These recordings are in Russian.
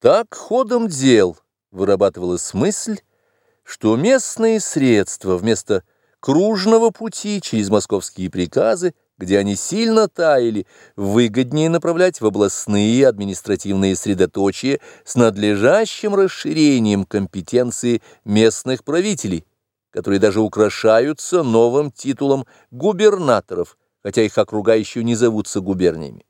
Так ходом дел вырабатывалась мысль, что местные средства вместо кружного пути через московские приказы, где они сильно таяли, выгоднее направлять в областные административные средоточия с надлежащим расширением компетенции местных правителей, которые даже украшаются новым титулом губернаторов, хотя их округа еще не зовутся губерниями.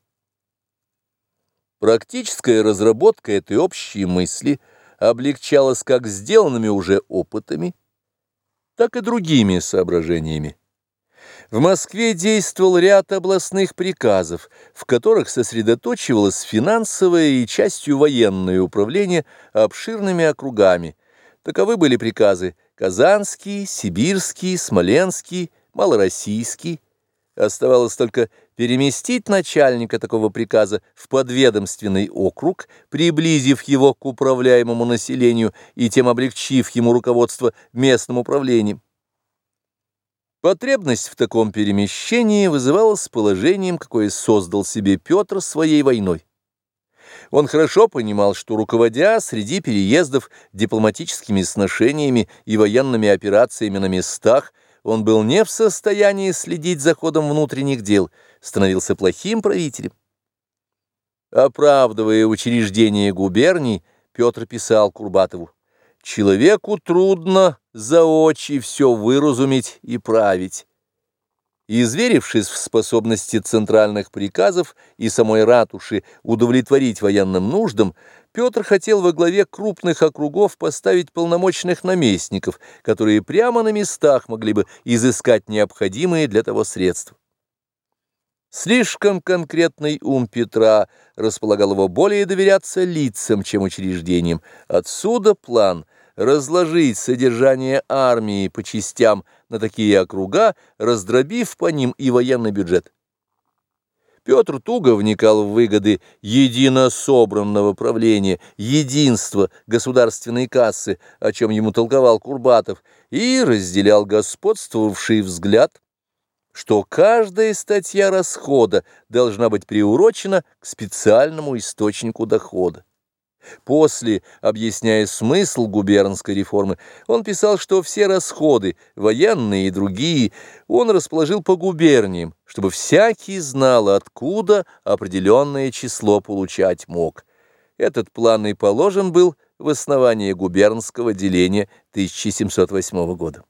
Практическая разработка этой общей мысли облегчалась как сделанными уже опытами, так и другими соображениями. В Москве действовал ряд областных приказов, в которых сосредоточивалось финансовое и частью военное управление обширными округами. Таковы были приказы Казанский, Сибирский, Смоленский, Малороссийский, Оставалось только переместить начальника такого приказа в подведомственный округ, приблизив его к управляемому населению и тем облегчив ему руководство местным управлением. Потребность в таком перемещении вызывалась положением, какое создал себе Петр своей войной. Он хорошо понимал, что, руководя среди переездов дипломатическими сношениями и военными операциями на местах, он был не в состоянии следить за ходом внутренних дел, становился плохим правителем. Оправдывая учреждение губерний, Петр писал Курбатову, «Человеку трудно за очи все выразуметь и править». Изверившись в способности центральных приказов и самой ратуши удовлетворить военным нуждам, Петр хотел во главе крупных округов поставить полномочных наместников, которые прямо на местах могли бы изыскать необходимые для того средства. Слишком конкретный ум Петра располагал его более доверяться лицам, чем учреждениям. Отсюда план – разложить содержание армии по частям на такие округа, раздробив по ним и военный бюджет. Петр туго вникал в выгоды едино собранного правления, единства государственной кассы, о чем ему толковал Курбатов, и разделял господствовавший взгляд, что каждая статья расхода должна быть приурочена к специальному источнику дохода. После, объясняя смысл губернской реформы, он писал, что все расходы, военные и другие, он расположил по губерниям, чтобы всякий знал, откуда определенное число получать мог. Этот план и положен был в основании губернского деления 1708 года.